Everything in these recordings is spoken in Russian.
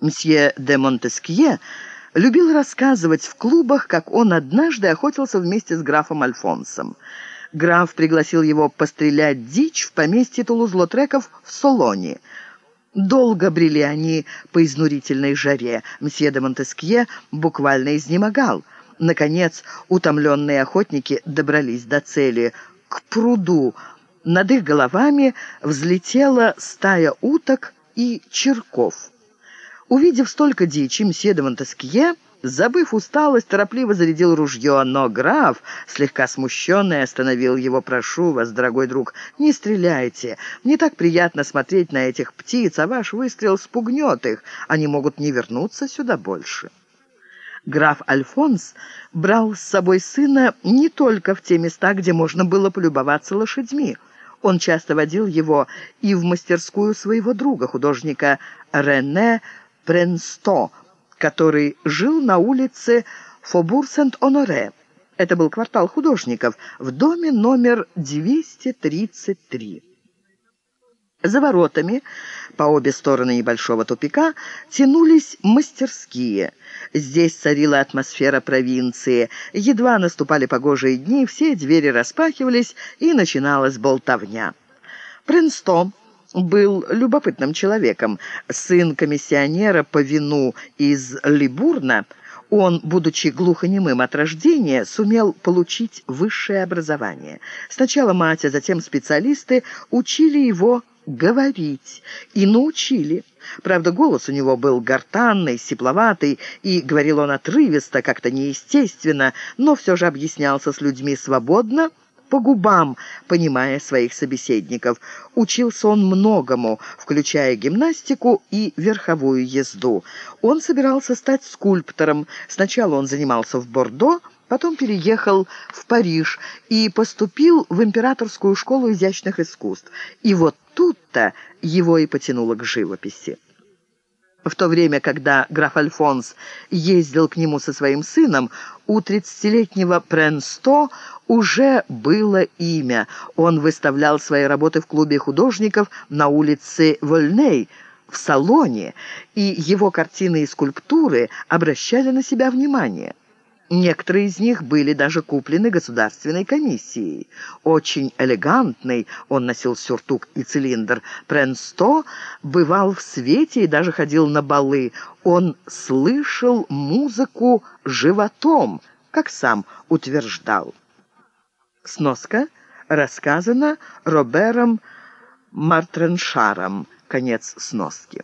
Мсье де Монтескье любил рассказывать в клубах, как он однажды охотился вместе с графом Альфонсом. Граф пригласил его пострелять дичь в поместье Тулуз-Лотреков в Солоне. Долго брели они по изнурительной жаре. Мсье де Монтескье буквально изнемогал. Наконец, утомленные охотники добрались до цели – к пруду. Над их головами взлетела стая уток и черков. Увидев столько дичи, мсье де Монтескье, забыв усталость, торопливо зарядил ружье, но граф, слегка смущенный, остановил его. «Прошу вас, дорогой друг, не стреляйте. Мне так приятно смотреть на этих птиц, а ваш выстрел спугнет их. Они могут не вернуться сюда больше». Граф Альфонс брал с собой сына не только в те места, где можно было полюбоваться лошадьми. Он часто водил его и в мастерскую своего друга, художника Рене Пренсто, который жил на улице Фобур-Сент-Оноре. Это был квартал художников, в доме номер 233. За воротами, по обе стороны небольшого тупика, тянулись мастерские. Здесь царила атмосфера провинции. Едва наступали погожие дни, все двери распахивались, и начиналась болтовня. Принстон был любопытным человеком. Сын комиссионера по вину из Либурна, он, будучи глухонемым от рождения, сумел получить высшее образование. Сначала мать, а затем специалисты учили его говорить и научили. Правда, голос у него был гортанный, сипловатый, и говорил он отрывисто, как-то неестественно, но все же объяснялся с людьми свободно, по губам, понимая своих собеседников. Учился он многому, включая гимнастику и верховую езду. Он собирался стать скульптором. Сначала он занимался в Бордо, потом переехал в Париж и поступил в Императорскую школу изящных искусств. И вот тут-то его и потянуло к живописи. В то время, когда граф Альфонс ездил к нему со своим сыном, у тридцатилетнего Пренсто уже было имя. Он выставлял свои работы в клубе художников на улице Вольней, в салоне, и его картины и скульптуры обращали на себя внимание. Некоторые из них были даже куплены государственной комиссией. Очень элегантный, он носил сюртук и цилиндр, Пренсто бывал в свете и даже ходил на балы. Он слышал музыку животом, как сам утверждал. Сноска рассказана Робером Мартреншаром. Конец сноски.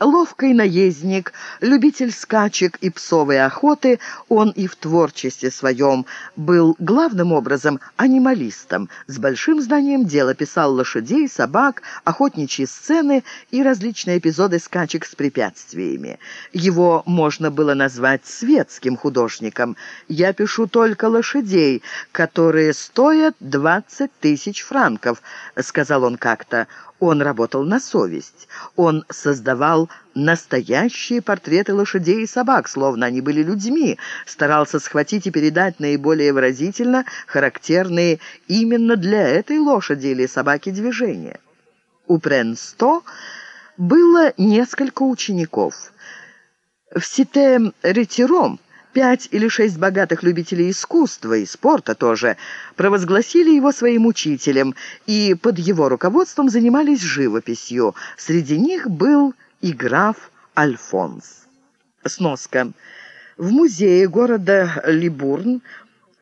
Ловкий наездник, любитель скачек и псовой охоты, он и в творчестве своем был главным образом анималистом. С большим знанием дела писал лошадей, собак, охотничьи сцены и различные эпизоды скачек с препятствиями. Его можно было назвать светским художником. «Я пишу только лошадей, которые стоят 20 тысяч франков», — сказал он как-то. Он работал на совесть. Он создавал настоящие портреты лошадей и собак, словно они были людьми, старался схватить и передать наиболее выразительно характерные именно для этой лошади или собаки движения. У Пренсто было несколько учеников. В Сите-Ретиром Пять или шесть богатых любителей искусства и спорта тоже провозгласили его своим учителем и под его руководством занимались живописью. Среди них был и граф Альфонс. Сноска. В музее города Либурн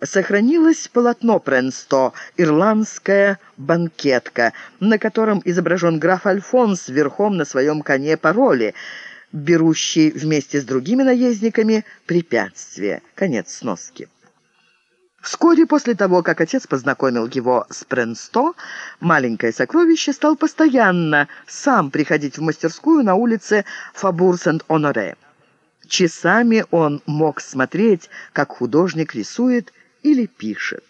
сохранилось полотно Пренсто «Ирландская банкетка», на котором изображен граф Альфонс верхом на своем коне пароли – берущий вместе с другими наездниками препятствия. Конец сноски. Вскоре после того, как отец познакомил его с Пренсто, маленькое сокровище стал постоянно сам приходить в мастерскую на улице Фабур-Сент-Оноре. Часами он мог смотреть, как художник рисует или пишет.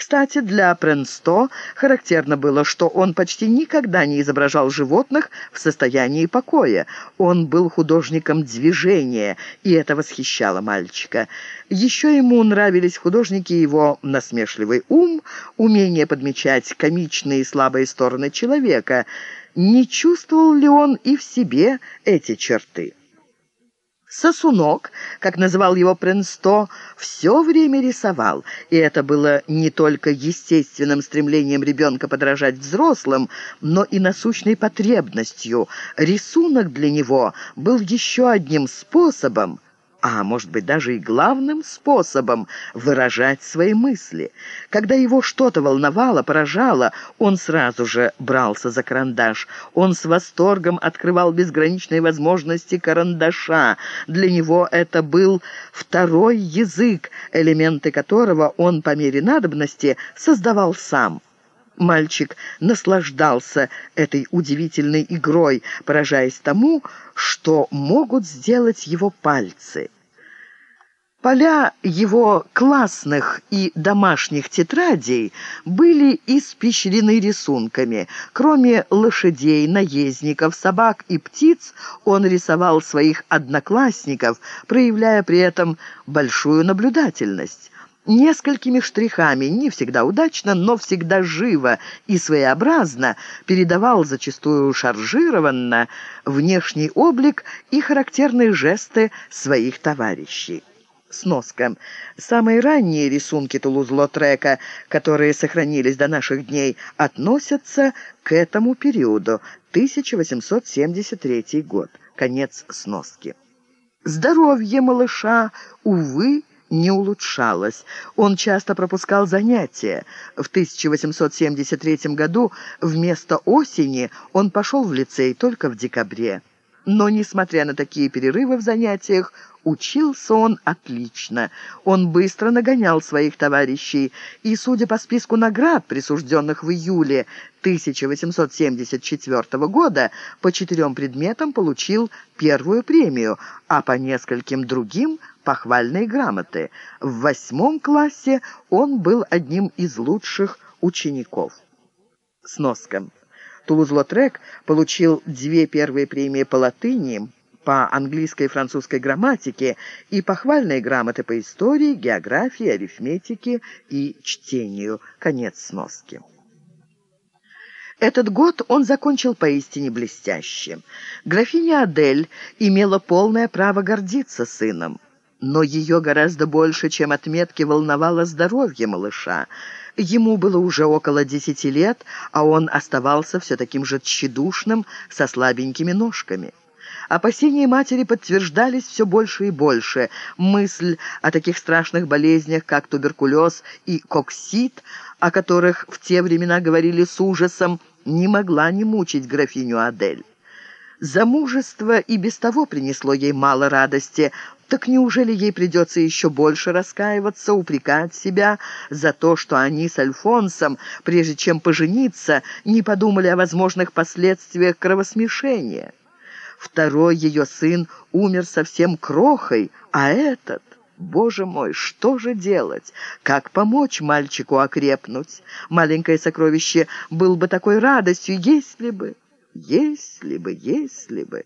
Кстати, для Пренсто характерно было, что он почти никогда не изображал животных в состоянии покоя. Он был художником движения, и это восхищало мальчика. Еще ему нравились художники его насмешливый ум, умение подмечать комичные и слабые стороны человека – не чувствовал ли он и в себе эти черты. Сосунок, как называл его Пренсто, все время рисовал, и это было не только естественным стремлением ребенка подражать взрослым, но и насущной потребностью. Рисунок для него был еще одним способом а может быть даже и главным способом выражать свои мысли. Когда его что-то волновало, поражало, он сразу же брался за карандаш. Он с восторгом открывал безграничные возможности карандаша. Для него это был второй язык, элементы которого он по мере надобности создавал сам. Мальчик наслаждался этой удивительной игрой, поражаясь тому, что могут сделать его пальцы. Поля его классных и домашних тетрадей были испещрены рисунками. Кроме лошадей, наездников, собак и птиц, он рисовал своих одноклассников, проявляя при этом большую наблюдательность несколькими штрихами, не всегда удачно, но всегда живо и своеобразно передавал зачастую шаржированно внешний облик и характерные жесты своих товарищей. Сноска. Самые ранние рисунки Тулуз-Лотрека, которые сохранились до наших дней, относятся к этому периоду, 1873 год. Конец сноски. Здоровье малыша, увы, не улучшалось. Он часто пропускал занятия. В 1873 году вместо осени он пошел в лицей только в декабре. Но, несмотря на такие перерывы в занятиях, учился он отлично. Он быстро нагонял своих товарищей, и, судя по списку наград, присужденных в июле 1874 года, по четырем предметам получил первую премию, а по нескольким другим – похвальные грамоты. В восьмом классе он был одним из лучших учеников. Сноска. Тулуз-Лотрек получил две первые премии по латыни, по английской и французской грамматике и похвальные грамоты по истории, географии, арифметике и чтению. Конец сноски. Этот год он закончил поистине блестяще. Графиня Адель имела полное право гордиться сыном. Но ее гораздо больше, чем отметки, волновало здоровье малыша. Ему было уже около десяти лет, а он оставался все таким же тщедушным, со слабенькими ножками. Опасения матери подтверждались все больше и больше. Мысль о таких страшных болезнях, как туберкулез и коксит, о которых в те времена говорили с ужасом, не могла не мучить графиню Адель. Замужество и без того принесло ей мало радости, так неужели ей придется еще больше раскаиваться, упрекать себя за то, что они с Альфонсом, прежде чем пожениться, не подумали о возможных последствиях кровосмешения? Второй ее сын умер совсем крохой, а этот... Боже мой, что же делать? Как помочь мальчику окрепнуть? Маленькое сокровище был бы такой радостью, если бы... Если бы, если бы...